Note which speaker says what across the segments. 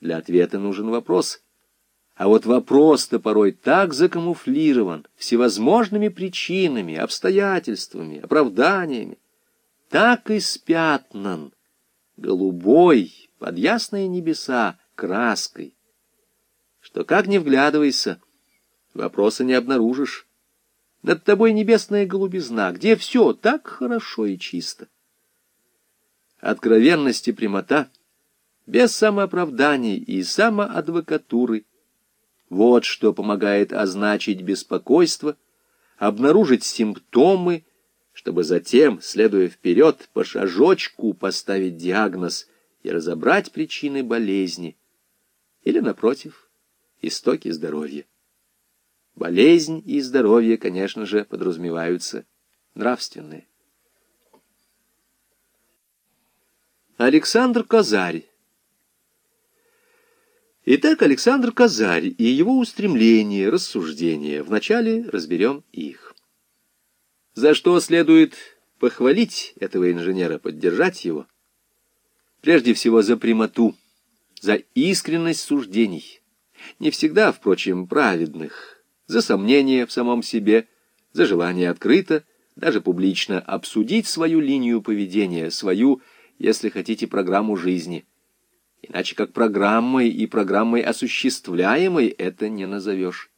Speaker 1: Для ответа нужен вопрос. А вот вопрос-то порой так закамуфлирован всевозможными причинами, обстоятельствами, оправданиями, так испятнан голубой под ясные небеса краской, что как ни вглядывайся, вопроса не обнаружишь. Над тобой небесная голубизна, где все так хорошо и чисто. Откровенность и прямота, без самооправданий и самоадвокатуры. Вот что помогает означить беспокойство, обнаружить симптомы, чтобы затем, следуя вперед, по шажочку поставить диагноз и разобрать причины болезни или, напротив, истоки здоровья. Болезнь и здоровье, конечно же, подразумеваются нравственные. Александр Казарь Итак, Александр Казарь и его устремления, рассуждения. Вначале разберем их. За что следует похвалить этого инженера, поддержать его? Прежде всего за прямоту, за искренность суждений. Не всегда, впрочем, праведных. За сомнение в самом себе, за желание открыто, даже публично обсудить свою линию поведения, свою если хотите, программу жизни. Иначе как программой и программой осуществляемой это не назовешь.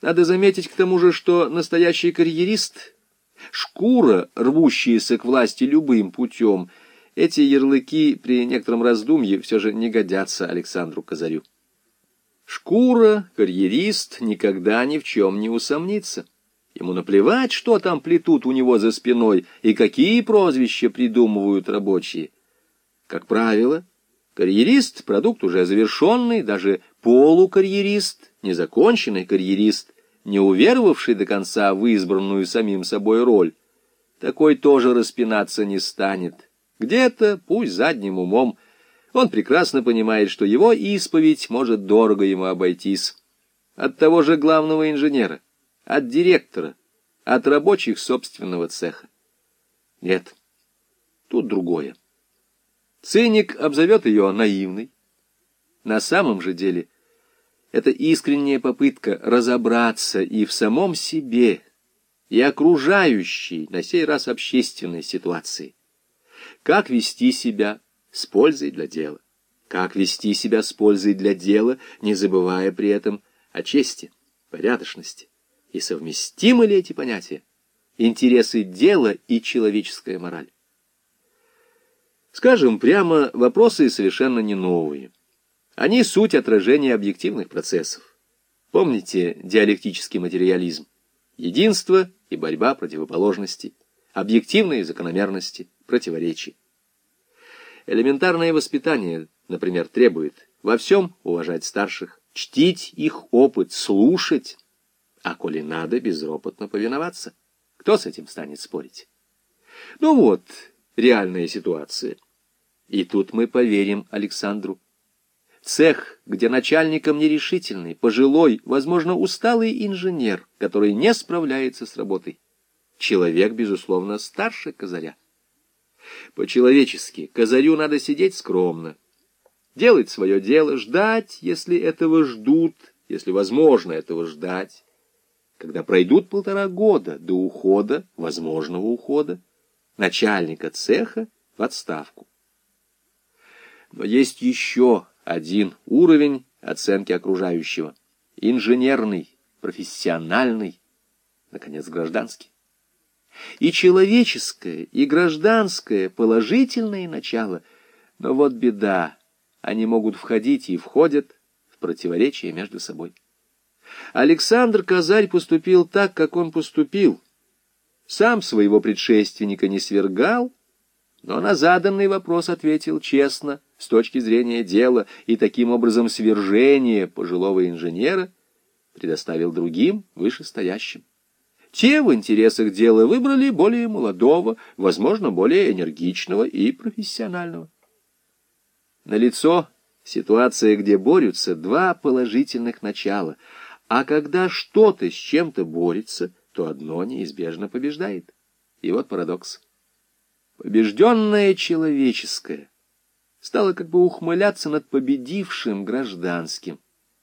Speaker 1: Надо заметить к тому же, что настоящий карьерист, шкура, рвущаяся к власти любым путем, эти ярлыки при некотором раздумье все же не годятся Александру Казарю. Шкура, карьерист никогда ни в чем не усомнится. Ему наплевать, что там плетут у него за спиной и какие прозвища придумывают рабочие. Как правило, карьерист — продукт уже завершенный, даже полукарьерист, незаконченный карьерист, не уверовавший до конца в избранную самим собой роль. Такой тоже распинаться не станет. Где-то, пусть задним умом, он прекрасно понимает, что его исповедь может дорого ему обойтись. От того же главного инженера — от директора, от рабочих собственного цеха. Нет, тут другое. Циник обзовет ее наивной. На самом же деле это искренняя попытка разобраться и в самом себе, и окружающей, на сей раз общественной ситуации. Как вести себя с пользой для дела? Как вести себя с пользой для дела, не забывая при этом о чести, порядочности? И совместимы ли эти понятия? Интересы дела и человеческая мораль. Скажем прямо, вопросы совершенно не новые. Они суть отражения объективных процессов. Помните диалектический материализм? Единство и борьба противоположностей, объективные закономерности, противоречия. Элементарное воспитание, например, требует во всем уважать старших, чтить их опыт, слушать, а коли надо, безропотно повиноваться. Кто с этим станет спорить? Ну вот, реальная ситуация. И тут мы поверим Александру. Цех, где начальником нерешительный, пожилой, возможно, усталый инженер, который не справляется с работой. Человек, безусловно, старше Казаря. По-человечески, Казарю надо сидеть скромно, делать свое дело, ждать, если этого ждут, если возможно этого ждать когда пройдут полтора года до ухода, возможного ухода, начальника цеха в отставку. Но есть еще один уровень оценки окружающего. Инженерный, профессиональный, наконец, гражданский. И человеческое, и гражданское положительное начало. Но вот беда, они могут входить и входят в противоречие между собой. Александр Казарь поступил так, как он поступил. Сам своего предшественника не свергал, но на заданный вопрос ответил честно, с точки зрения дела, и таким образом свержение пожилого инженера предоставил другим, вышестоящим. Те в интересах дела выбрали более молодого, возможно, более энергичного и профессионального. Налицо ситуация, где борются два положительных начала — а когда что-то с чем-то борется, то одно неизбежно побеждает. И вот парадокс. Побежденное человеческое стала как бы ухмыляться над победившим гражданским.